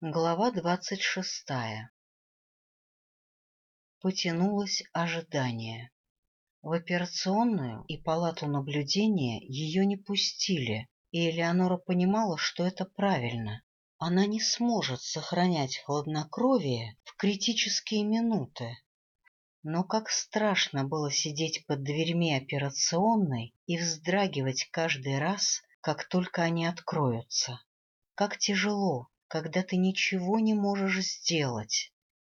Глава двадцать шестая Потянулось ожидание. В операционную и палату наблюдения ее не пустили, и Элеонора понимала, что это правильно. Она не сможет сохранять хладнокровие в критические минуты. Но как страшно было сидеть под дверьми операционной и вздрагивать каждый раз, как только они откроются. Как тяжело, когда ты ничего не можешь сделать.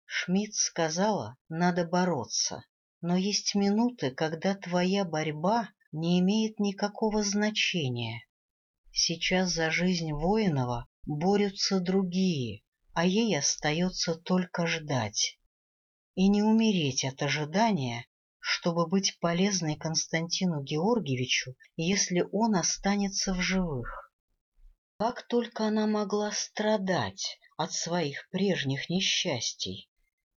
Шмидт сказала, надо бороться, но есть минуты, когда твоя борьба не имеет никакого значения. Сейчас за жизнь воинова борются другие, а ей остается только ждать. И не умереть от ожидания, чтобы быть полезной Константину Георгиевичу, если он останется в живых. Как только она могла страдать от своих прежних несчастий?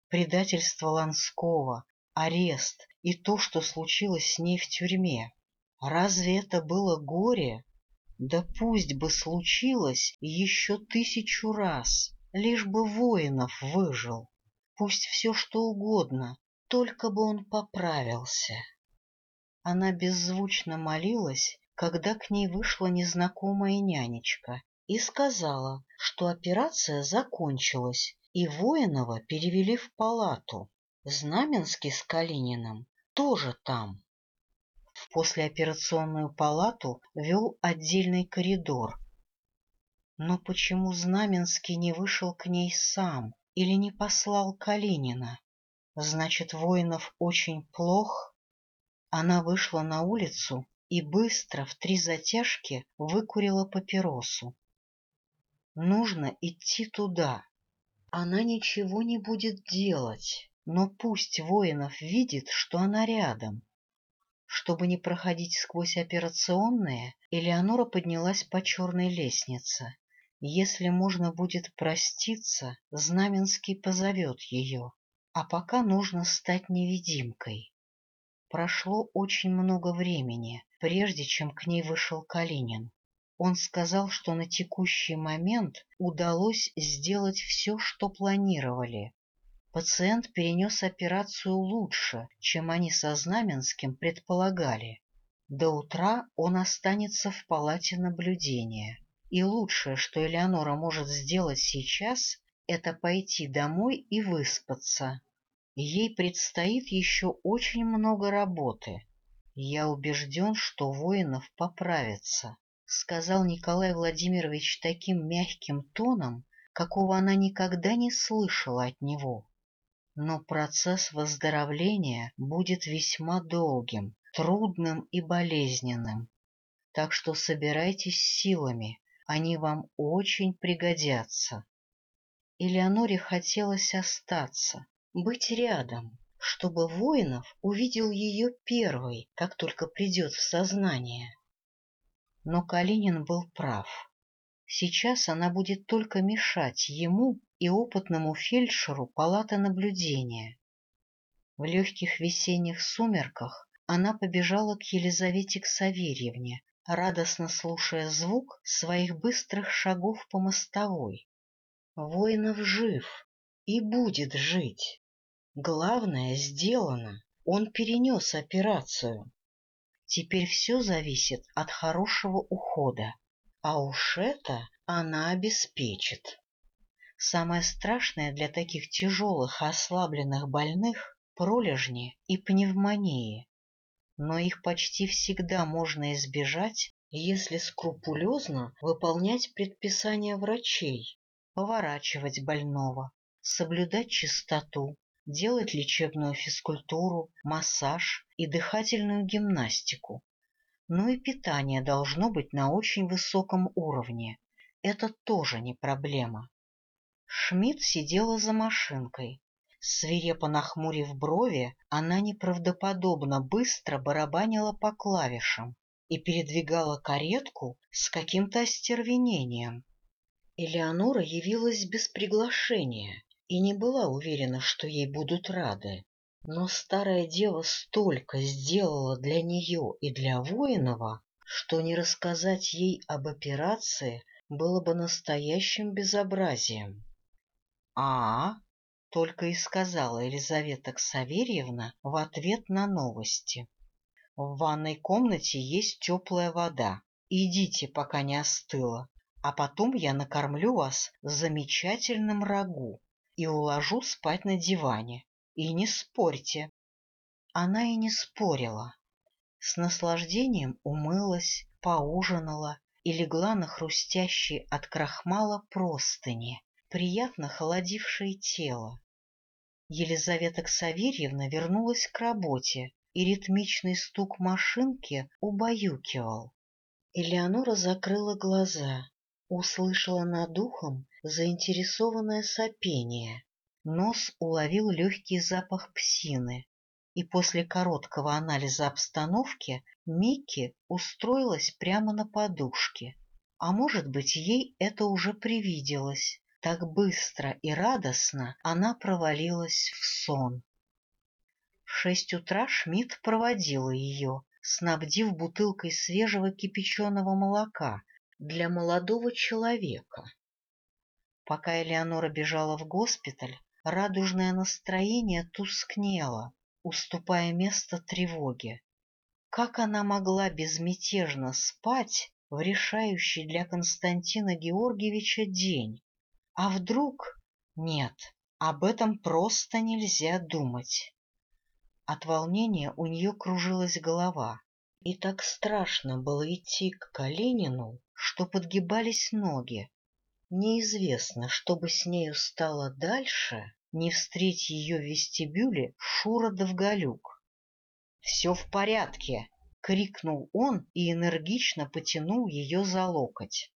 Предательство Ланского, арест и то, что случилось с ней в тюрьме. Разве это было горе? Да пусть бы случилось еще тысячу раз, лишь бы воинов выжил. Пусть все что угодно, только бы он поправился. Она беззвучно молилась когда к ней вышла незнакомая нянечка и сказала, что операция закончилась, и Воинова перевели в палату. Знаменский с Калининым тоже там. В послеоперационную палату вел отдельный коридор. Но почему Знаменский не вышел к ней сам или не послал Калинина? Значит, Воинов очень плох? Она вышла на улицу и быстро в три затяжки выкурила папиросу. Нужно идти туда. Она ничего не будет делать, но пусть воинов видит, что она рядом. Чтобы не проходить сквозь операционные, Элеонора поднялась по черной лестнице. Если можно будет проститься, Знаменский позовет ее, а пока нужно стать невидимкой. Прошло очень много времени, прежде чем к ней вышел Калинин. Он сказал, что на текущий момент удалось сделать все, что планировали. Пациент перенес операцию лучше, чем они со Знаменским предполагали. До утра он останется в палате наблюдения. И лучшее, что Элеонора может сделать сейчас, это пойти домой и выспаться. Ей предстоит еще очень много работы. Я убежден, что воинов поправится, — сказал Николай Владимирович таким мягким тоном, какого она никогда не слышала от него. Но процесс выздоровления будет весьма долгим, трудным и болезненным. Так что собирайтесь силами, они вам очень пригодятся. Элеоноре хотелось остаться, быть рядом чтобы Воинов увидел ее первой, как только придет в сознание. Но Калинин был прав. Сейчас она будет только мешать ему и опытному фельдшеру палаты наблюдения. В легких весенних сумерках она побежала к Елизавете Ксаверьевне, радостно слушая звук своих быстрых шагов по мостовой. Воинов жив и будет жить. Главное сделано. Он перенес операцию. Теперь все зависит от хорошего ухода. А уж это она обеспечит. Самое страшное для таких тяжелых ослабленных больных – пролежни и пневмонии. Но их почти всегда можно избежать, если скрупулезно выполнять предписания врачей, поворачивать больного, соблюдать чистоту, делать лечебную физкультуру, массаж и дыхательную гимнастику. Но и питание должно быть на очень высоком уровне. Это тоже не проблема. Шмидт сидела за машинкой. Свирепо нахмурив брови, она неправдоподобно быстро барабанила по клавишам и передвигала каретку с каким-то остервенением. Элеонора явилась без приглашения и не была уверена, что ей будут рады. Но старая дева столько сделала для нее и для Воинова, что не рассказать ей об операции было бы настоящим безобразием. А, только и сказала Елизавета Ксаверьевна в ответ на новости. В ванной комнате есть теплая вода. Идите, пока не остыла, а потом я накормлю вас замечательным рагу и уложу спать на диване. И не спорьте. Она и не спорила. С наслаждением умылась, поужинала и легла на хрустящие от крахмала простыни, приятно холодившие тело. Елизавета Ксаверьевна вернулась к работе, и ритмичный стук машинки убаюкивал. Элеонора закрыла глаза, услышала над ухом заинтересованное сопение. Нос уловил легкий запах псины, и после короткого анализа обстановки Микки устроилась прямо на подушке. А может быть, ей это уже привиделось. Так быстро и радостно она провалилась в сон. В шесть утра Шмидт проводила ее, снабдив бутылкой свежего кипяченого молока для молодого человека. Пока Элеонора бежала в госпиталь, радужное настроение тускнело, уступая место тревоге. Как она могла безмятежно спать в решающий для Константина Георгиевича день? А вдруг... Нет, об этом просто нельзя думать. От волнения у нее кружилась голова, и так страшно было идти к Калинину, что подгибались ноги. Неизвестно, что бы с нею стало дальше, не встреть ее в вестибюле Шура Довголюк. — Все в порядке! — крикнул он и энергично потянул ее за локоть.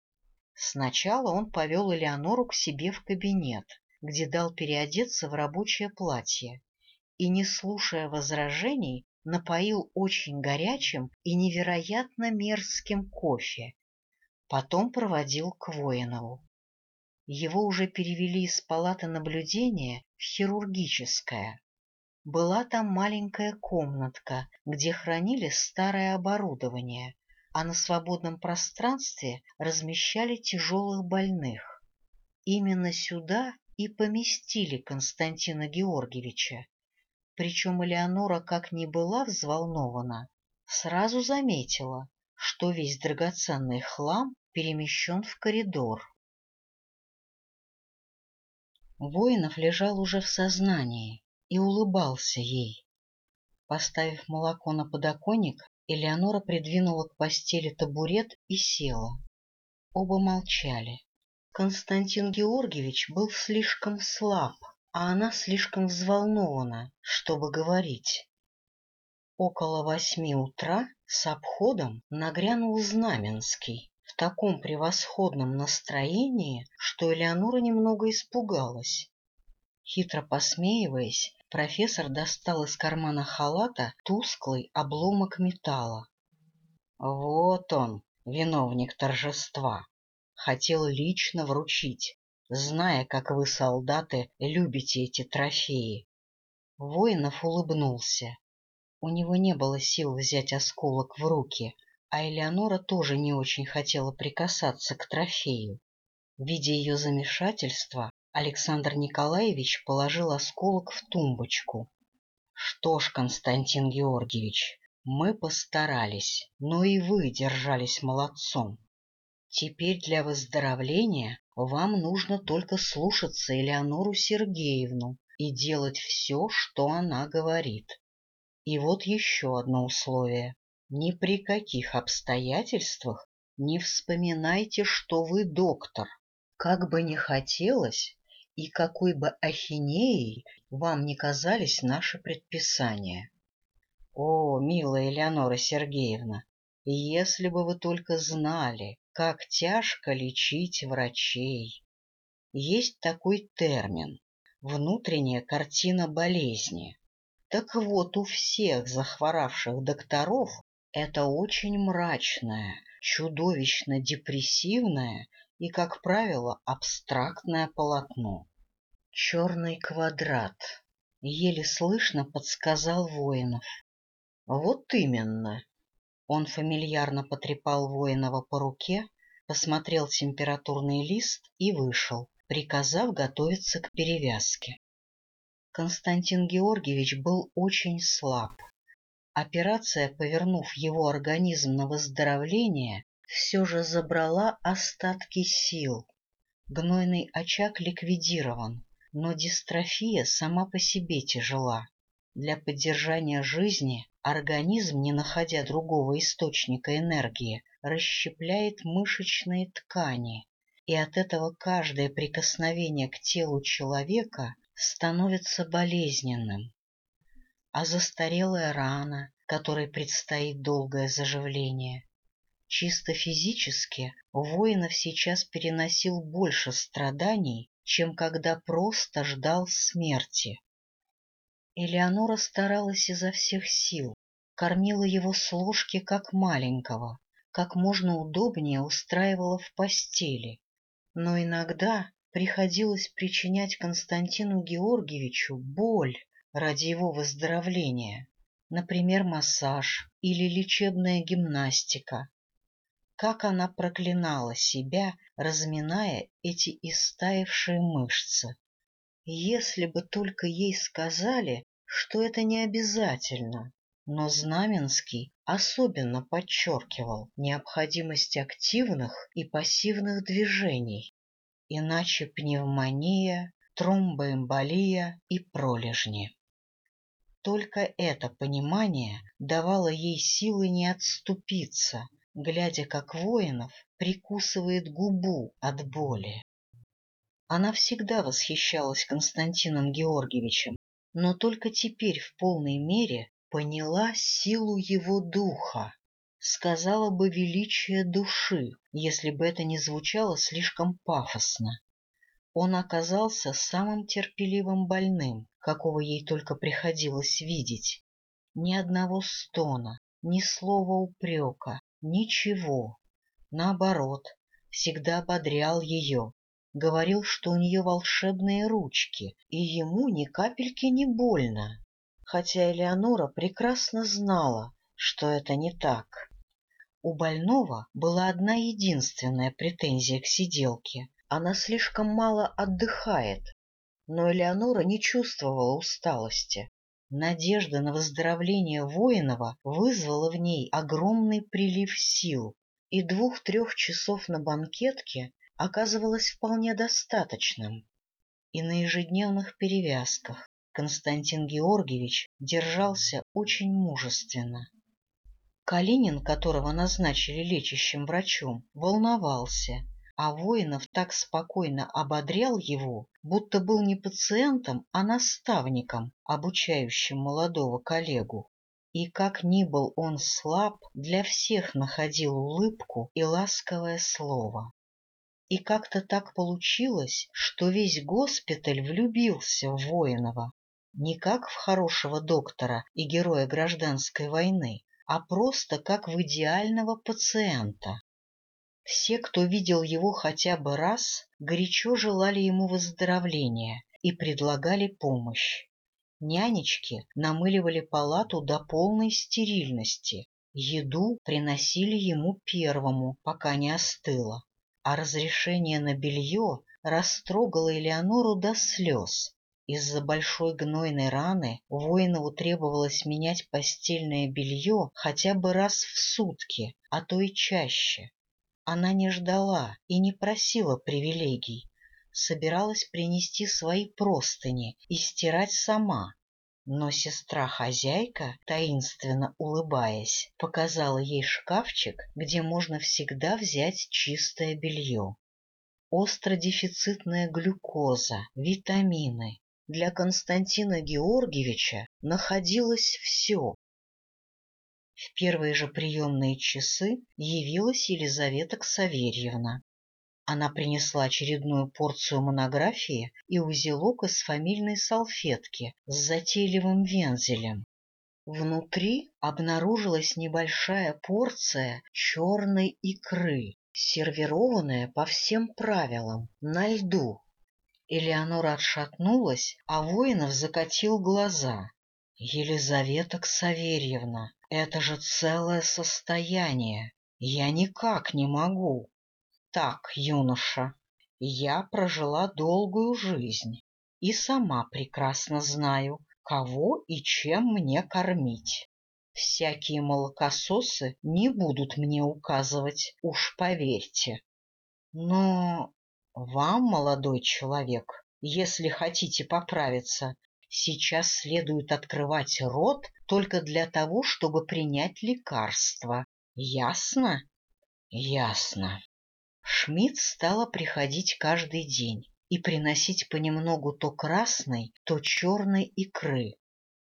Сначала он повел Элеонору к себе в кабинет, где дал переодеться в рабочее платье, и, не слушая возражений, напоил очень горячим и невероятно мерзким кофе. Потом проводил к Воинову. Его уже перевели из палаты наблюдения в хирургическое. Была там маленькая комнатка, где хранили старое оборудование, а на свободном пространстве размещали тяжелых больных. Именно сюда и поместили Константина Георгиевича. Причем Элеонора, как ни была взволнована, сразу заметила, что весь драгоценный хлам перемещен в коридор. Воинов лежал уже в сознании и улыбался ей. Поставив молоко на подоконник, Элеонора придвинула к постели табурет и села. Оба молчали. Константин Георгиевич был слишком слаб, а она слишком взволнована, чтобы говорить. Около восьми утра с обходом нагрянул Знаменский в таком превосходном настроении, что Элеонора немного испугалась. Хитро посмеиваясь, профессор достал из кармана халата тусклый обломок металла. Вот он, виновник торжества. Хотел лично вручить, зная, как вы, солдаты, любите эти трофеи. Воинов улыбнулся. У него не было сил взять осколок в руки, а Элеонора тоже не очень хотела прикасаться к трофею. Видя ее замешательство, Александр Николаевич положил осколок в тумбочку. — Что ж, Константин Георгиевич, мы постарались, но и вы держались молодцом. Теперь для выздоровления вам нужно только слушаться Элеонору Сергеевну и делать все, что она говорит. И вот еще одно условие. Ни при каких обстоятельствах не вспоминайте, что вы доктор. Как бы ни хотелось, и какой бы ахинеей вам не казались наши предписания. О, милая Элеонора Сергеевна, если бы вы только знали, как тяжко лечить врачей. Есть такой термин — внутренняя картина болезни. Так вот, у всех захворавших докторов это очень мрачное, чудовищно депрессивное и, как правило, абстрактное полотно. Черный квадрат. Еле слышно подсказал Воинов. Вот именно. Он фамильярно потрепал Воинова по руке, посмотрел температурный лист и вышел, приказав готовиться к перевязке. Константин Георгиевич был очень слаб. Операция, повернув его организм на выздоровление, все же забрала остатки сил. Гнойный очаг ликвидирован, но дистрофия сама по себе тяжела. Для поддержания жизни организм, не находя другого источника энергии, расщепляет мышечные ткани, и от этого каждое прикосновение к телу человека становится болезненным. А застарелая рана, которой предстоит долгое заживление. Чисто физически воинов сейчас переносил больше страданий, чем когда просто ждал смерти. Элеонора старалась изо всех сил, кормила его с ложки как маленького, как можно удобнее устраивала в постели, но иногда приходилось причинять Константину Георгиевичу боль ради его выздоровления, например, массаж или лечебная гимнастика. Как она проклинала себя, разминая эти истаившие мышцы. Если бы только ей сказали, что это не обязательно, но Знаменский особенно подчеркивал необходимость активных и пассивных движений, иначе пневмония, тромбоэмболия и пролежни. Только это понимание давало ей силы не отступиться, глядя, как воинов прикусывает губу от боли. Она всегда восхищалась Константином Георгиевичем, но только теперь в полной мере поняла силу его духа, сказала бы величие души, если бы это не звучало слишком пафосно. Он оказался самым терпеливым больным, какого ей только приходилось видеть. Ни одного стона, ни слова упрека, ничего. Наоборот, всегда ободрял ее, говорил, что у нее волшебные ручки, и ему ни капельки не больно хотя Элеонора прекрасно знала, что это не так. У больного была одна единственная претензия к сиделке. Она слишком мало отдыхает. Но Элеонора не чувствовала усталости. Надежда на выздоровление Воинова вызвала в ней огромный прилив сил, и двух-трех часов на банкетке оказывалось вполне достаточным. И на ежедневных перевязках, Константин Георгиевич держался очень мужественно. Калинин, которого назначили лечащим врачом, волновался, а Воинов так спокойно ободрял его, будто был не пациентом, а наставником, обучающим молодого коллегу. И как ни был он слаб, для всех находил улыбку и ласковое слово. И как-то так получилось, что весь госпиталь влюбился в Воинова, не как в хорошего доктора и героя гражданской войны, а просто как в идеального пациента. Все, кто видел его хотя бы раз, горячо желали ему выздоровления и предлагали помощь. Нянечки намыливали палату до полной стерильности, еду приносили ему первому, пока не остыло, а разрешение на белье растрогало Элеонору до слез, из-за большой гнойной раны Воинову требовалось менять постельное белье хотя бы раз в сутки, а то и чаще. Она не ждала и не просила привилегий, собиралась принести свои простыни и стирать сама. Но сестра-хозяйка, таинственно улыбаясь, показала ей шкафчик, где можно всегда взять чистое белье. Остродефицитная глюкоза, витамины, для Константина Георгиевича находилось все. В первые же приемные часы явилась Елизавета Ксаверьевна. Она принесла очередную порцию монографии и узелок из фамильной салфетки с затейливым вензелем. Внутри обнаружилась небольшая порция черной икры, сервированная по всем правилам, на льду. Элеонора отшатнулась, а Воинов закатил глаза. — Елизавета Ксаверьевна, это же целое состояние. Я никак не могу. — Так, юноша, я прожила долгую жизнь и сама прекрасно знаю, кого и чем мне кормить. Всякие молокососы не будут мне указывать, уж поверьте. Но вам, молодой человек, если хотите поправиться, сейчас следует открывать рот только для того, чтобы принять лекарство. Ясно? Ясно. Шмидт стала приходить каждый день и приносить понемногу то красной, то черной икры.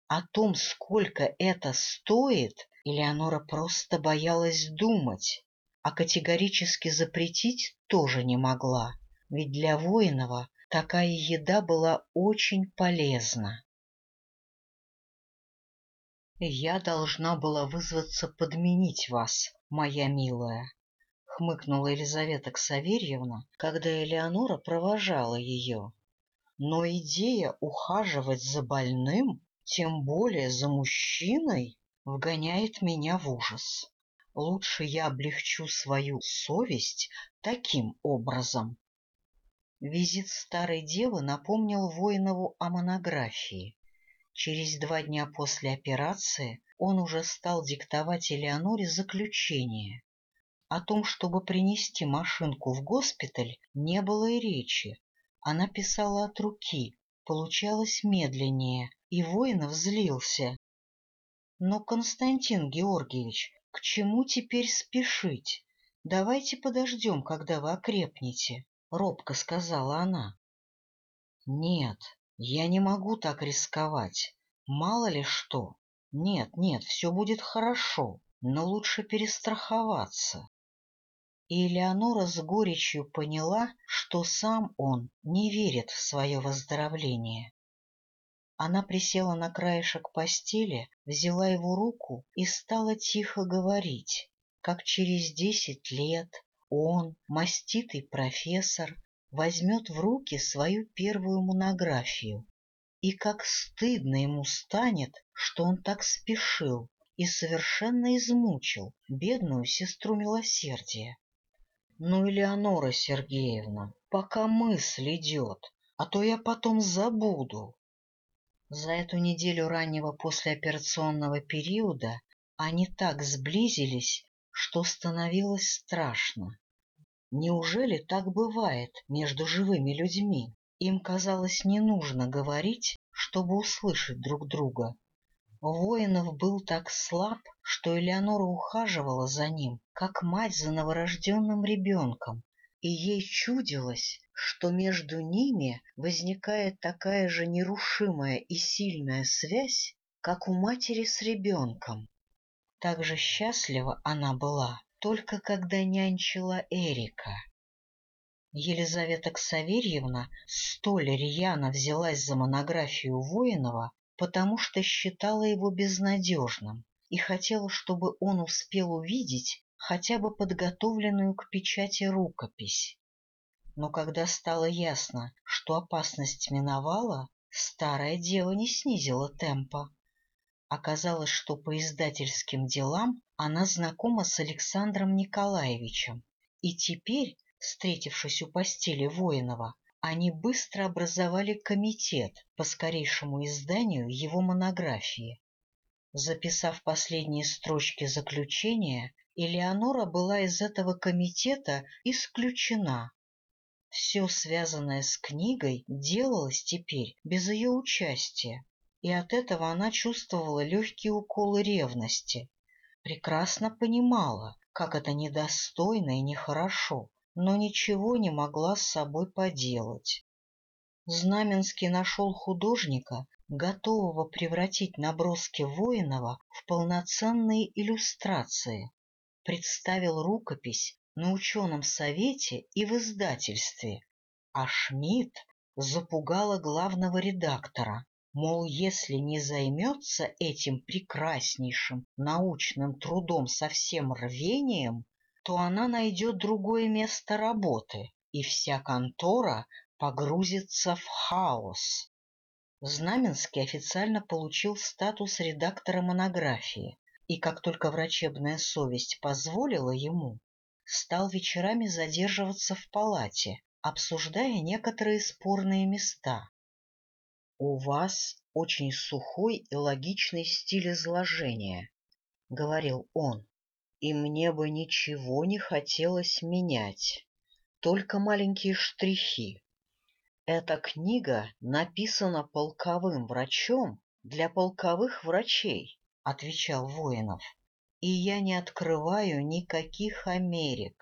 О том, сколько это стоит, Элеонора просто боялась думать, а категорически запретить тоже не могла, ведь для воинова такая еда была очень полезна. «Я должна была вызваться подменить вас, моя милая», — хмыкнула Елизавета Ксаверьевна, когда Элеонора провожала ее. «Но идея ухаживать за больным тем более за мужчиной, вгоняет меня в ужас. Лучше я облегчу свою совесть таким образом. Визит старой девы напомнил Воинову о монографии. Через два дня после операции он уже стал диктовать Элеоноре заключение. О том, чтобы принести машинку в госпиталь, не было и речи. Она писала от руки, получалось медленнее, и Воинов злился. Но, Константин Георгиевич, к чему теперь спешить? Давайте подождем, когда вы окрепнете, — робко сказала она. Нет, я не могу так рисковать. Мало ли что. Нет, нет, все будет хорошо, но лучше перестраховаться. И Элеонора с горечью поняла, что сам он не верит в свое выздоровление. Она присела на краешек постели, взяла его руку и стала тихо говорить, как через десять лет он, маститый профессор, возьмет в руки свою первую монографию, и как стыдно ему станет, что он так спешил и совершенно измучил бедную сестру милосердия. Ну, Элеонора Сергеевна, пока мысль идет, а то я потом забуду. За эту неделю раннего послеоперационного периода они так сблизились, что становилось страшно. Неужели так бывает между живыми людьми? Им казалось не нужно говорить, чтобы услышать друг друга. Воинов был так слаб, что Элеонора ухаживала за ним, как мать за новорожденным ребенком, и ей чудилось, что между ними возникает такая же нерушимая и сильная связь, как у матери с ребенком. Так же счастлива она была, только когда нянчила Эрика. Елизавета Ксаверьевна столь рьяно взялась за монографию Воинова, потому что считала его безнадежным и хотела, чтобы он успел увидеть хотя бы подготовленную к печати рукопись. Но когда стало ясно, что опасность миновала, старая дева не снизила темпа. Оказалось, что по издательским делам она знакома с Александром Николаевичем, и теперь, встретившись у постели Воинова, они быстро образовали комитет по скорейшему изданию его монографии. Записав последние строчки заключения, Элеонора была из этого комитета исключена. Все связанное с книгой делалось теперь без ее участия, и от этого она чувствовала легкие уколы ревности. Прекрасно понимала, как это недостойно и нехорошо, но ничего не могла с собой поделать. Знаменский нашел художника, готового превратить наброски Воинова в полноценные иллюстрации представил рукопись на ученом совете и в издательстве, а Шмидт запугала главного редактора, мол, если не займется этим прекраснейшим научным трудом со всем рвением, то она найдет другое место работы, и вся контора погрузится в хаос. Знаменский официально получил статус редактора монографии, и как только врачебная совесть позволила ему, стал вечерами задерживаться в палате, обсуждая некоторые спорные места. — У вас очень сухой и логичный стиль изложения, — говорил он, — и мне бы ничего не хотелось менять, только маленькие штрихи. Эта книга написана полковым врачом для полковых врачей, — отвечал Воинов, — и я не открываю никаких Америк.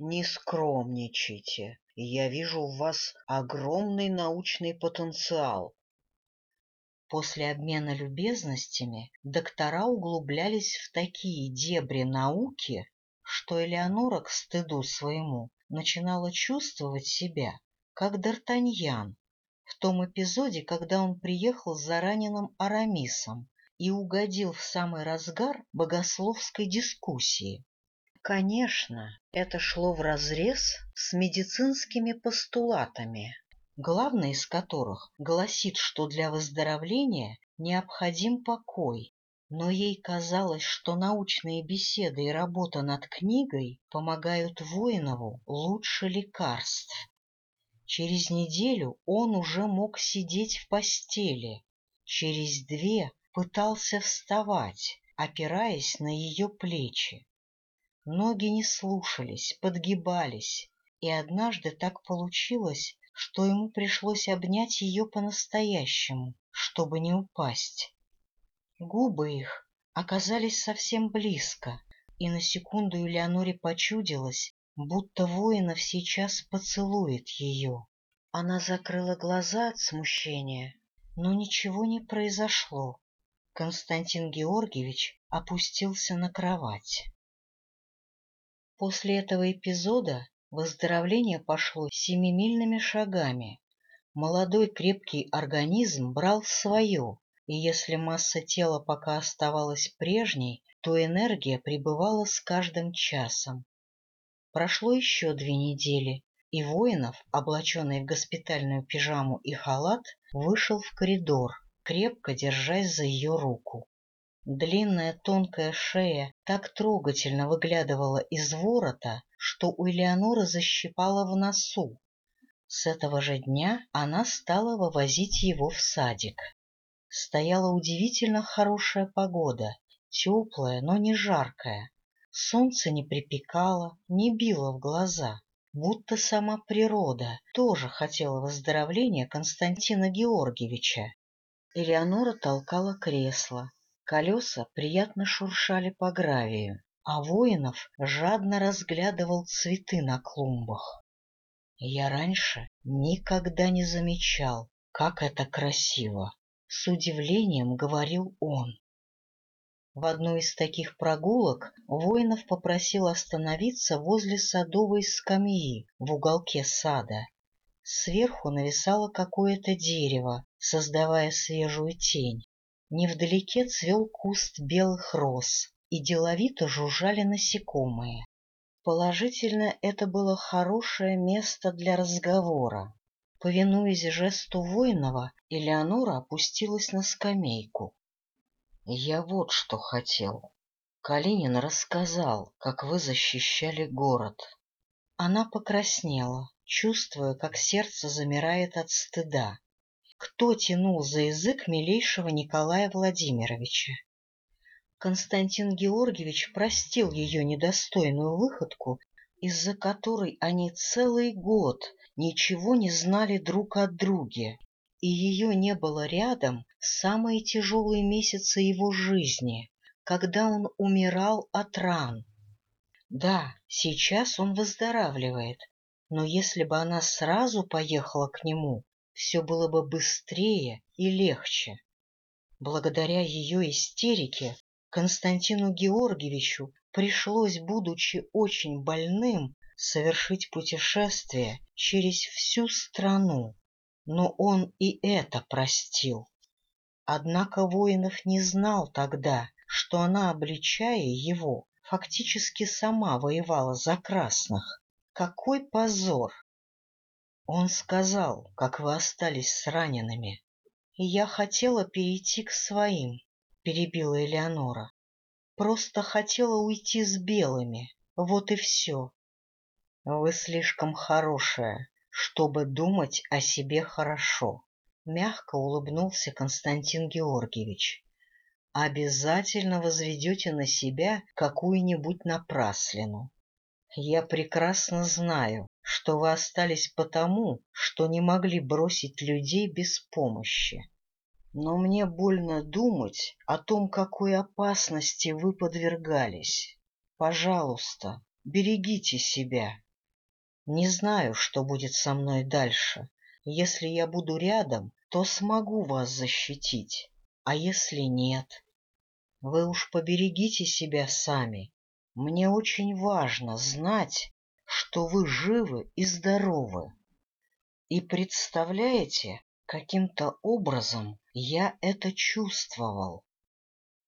Не скромничайте, я вижу в вас огромный научный потенциал. После обмена любезностями доктора углублялись в такие дебри науки, что Элеонора к стыду своему начинала чувствовать себя, как Д'Артаньян, в том эпизоде, когда он приехал за раненым Арамисом и угодил в самый разгар богословской дискуссии. Конечно, это шло вразрез с медицинскими постулатами, главный из которых гласит, что для выздоровления необходим покой, но ей казалось, что научные беседы и работа над книгой помогают Воинову лучше лекарств. Через неделю он уже мог сидеть в постели, через две пытался вставать, опираясь на ее плечи. Ноги не слушались, подгибались, и однажды так получилось, что ему пришлось обнять ее по-настоящему, чтобы не упасть. Губы их оказались совсем близко, и на секунду Элеоноре почудилось, будто воинов сейчас поцелует ее. Она закрыла глаза от смущения, но ничего не произошло. Константин Георгиевич опустился на кровать. После этого эпизода выздоровление пошло семимильными шагами. Молодой крепкий организм брал свое, и если масса тела пока оставалась прежней, то энергия пребывала с каждым часом. Прошло еще две недели, и Воинов, облаченный в госпитальную пижаму и халат, вышел в коридор, крепко держась за ее руку. Длинная тонкая шея так трогательно выглядывала из ворота, что у Элеоноры защипала в носу. С этого же дня она стала вывозить его в садик. Стояла удивительно хорошая погода, теплая, но не жаркая. Солнце не припекало, не било в глаза, будто сама природа тоже хотела выздоровления Константина Георгиевича. Элеонора толкала кресло, Колеса приятно шуршали по гравию, а Воинов жадно разглядывал цветы на клумбах. Я раньше никогда не замечал, как это красиво, — с удивлением говорил он. В одну из таких прогулок Воинов попросил остановиться возле садовой скамьи в уголке сада. Сверху нависало какое-то дерево, создавая свежую тень. Невдалеке цвел куст белых роз, и деловито жужжали насекомые. Положительно, это было хорошее место для разговора. Повинуясь жесту воинова, Элеонора опустилась на скамейку. — Я вот что хотел. Калинин рассказал, как вы защищали город. Она покраснела, чувствуя, как сердце замирает от стыда кто тянул за язык милейшего Николая Владимировича. Константин Георгиевич простил ее недостойную выходку, из-за которой они целый год ничего не знали друг от друга, и ее не было рядом в самые тяжелые месяцы его жизни, когда он умирал от ран. Да, сейчас он выздоравливает, но если бы она сразу поехала к нему, все было бы быстрее и легче. Благодаря ее истерике Константину Георгиевичу пришлось, будучи очень больным, совершить путешествие через всю страну, но он и это простил. Однако Воинов не знал тогда, что она, обличая его, фактически сама воевала за красных. Какой позор! Он сказал, как вы остались с ранеными. Я хотела перейти к своим, — перебила Элеонора. Просто хотела уйти с белыми, вот и все. Вы слишком хорошая, чтобы думать о себе хорошо. Мягко улыбнулся Константин Георгиевич. Обязательно возведете на себя какую-нибудь напраслину. Я прекрасно знаю, что вы остались потому, что не могли бросить людей без помощи. Но мне больно думать о том, какой опасности вы подвергались. Пожалуйста, берегите себя. Не знаю, что будет со мной дальше. Если я буду рядом, то смогу вас защитить, а если нет? Вы уж поберегите себя сами. Мне очень важно знать, что вы живы и здоровы. И представляете, каким-то образом я это чувствовал.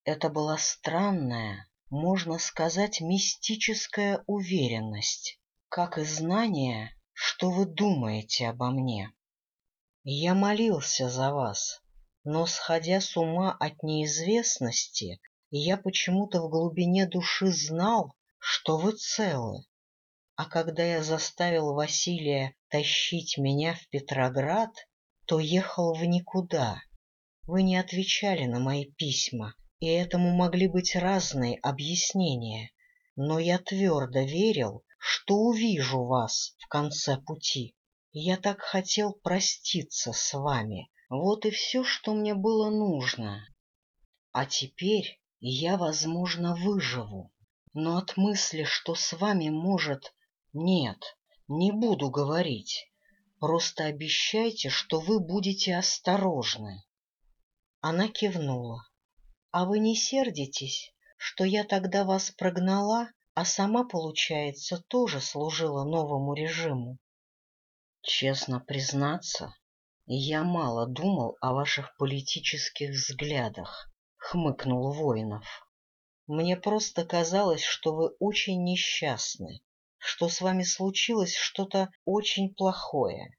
Это была странная, можно сказать, мистическая уверенность, как и знание, что вы думаете обо мне. Я молился за вас, но, сходя с ума от неизвестности, я почему-то в глубине души знал, что вы целы. А когда я заставил Василия тащить меня в Петроград, то ехал в никуда. Вы не отвечали на мои письма, и этому могли быть разные объяснения, но я твердо верил, что увижу вас в конце пути. Я так хотел проститься с вами. Вот и все, что мне было нужно. А теперь я, возможно, выживу. Но от мысли, что с вами может... Нет, не буду говорить. Просто обещайте, что вы будете осторожны. Она кивнула. — А вы не сердитесь, что я тогда вас прогнала, а сама, получается, тоже служила новому режиму? Честно признаться, я мало думал о ваших политических взглядах, хмыкнул Воинов. Мне просто казалось, что вы очень несчастны, что с вами случилось что-то очень плохое.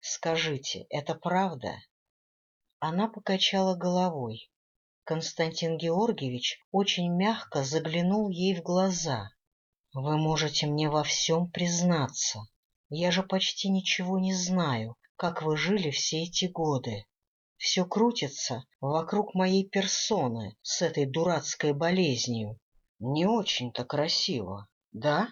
Скажите, это правда? Она покачала головой. Константин Георгиевич очень мягко заглянул ей в глаза. — Вы можете мне во всем признаться. Я же почти ничего не знаю, как вы жили все эти годы. Все крутится вокруг моей персоны с этой дурацкой болезнью. Не очень-то красиво, да?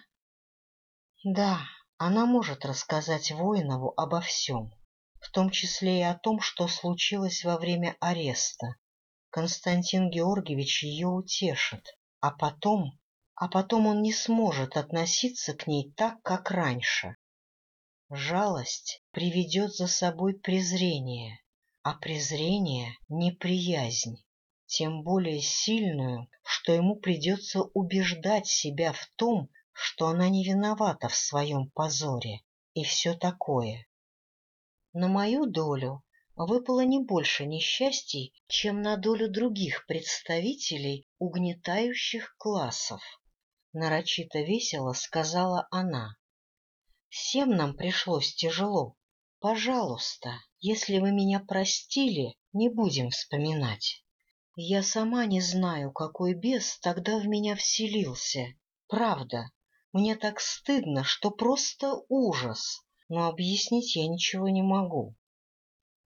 Да, она может рассказать Воинову обо всем, в том числе и о том, что случилось во время ареста. Константин Георгиевич ее утешит, а потом... А потом он не сможет относиться к ней так, как раньше. Жалость приведет за собой презрение, а презрение — неприязнь, тем более сильную, что ему придется убеждать себя в том, что она не виновата в своем позоре и все такое. На мою долю выпало не больше несчастий, чем на долю других представителей угнетающих классов. Нарочито весело сказала она. Всем нам пришлось тяжело. Пожалуйста, если вы меня простили, не будем вспоминать. Я сама не знаю, какой бес тогда в меня вселился. Правда, мне так стыдно, что просто ужас, но объяснить я ничего не могу.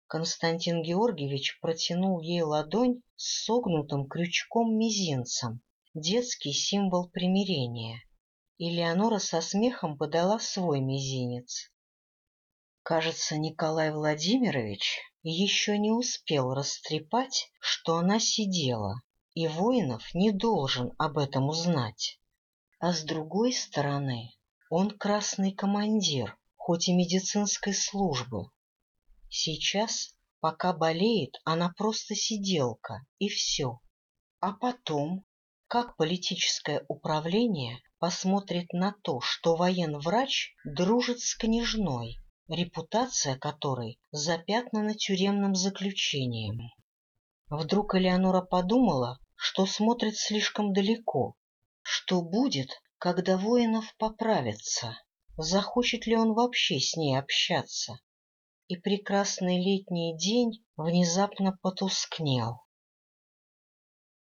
Константин Георгиевич протянул ей ладонь с согнутым крючком мизинцем, детский символ примирения. Элеонора со смехом подала свой мизинец. Кажется, Николай Владимирович еще не успел растрепать, что она сидела, и Воинов не должен об этом узнать. А с другой стороны, он красный командир, хоть и медицинской службы. Сейчас, пока болеет, она просто сиделка, и все. А потом, как политическое управление посмотрит на то, что военврач дружит с княжной, репутация которой запятнана тюремным заключением. Вдруг Элеонора подумала, что смотрит слишком далеко. Что будет, когда воинов поправится? Захочет ли он вообще с ней общаться? И прекрасный летний день внезапно потускнел.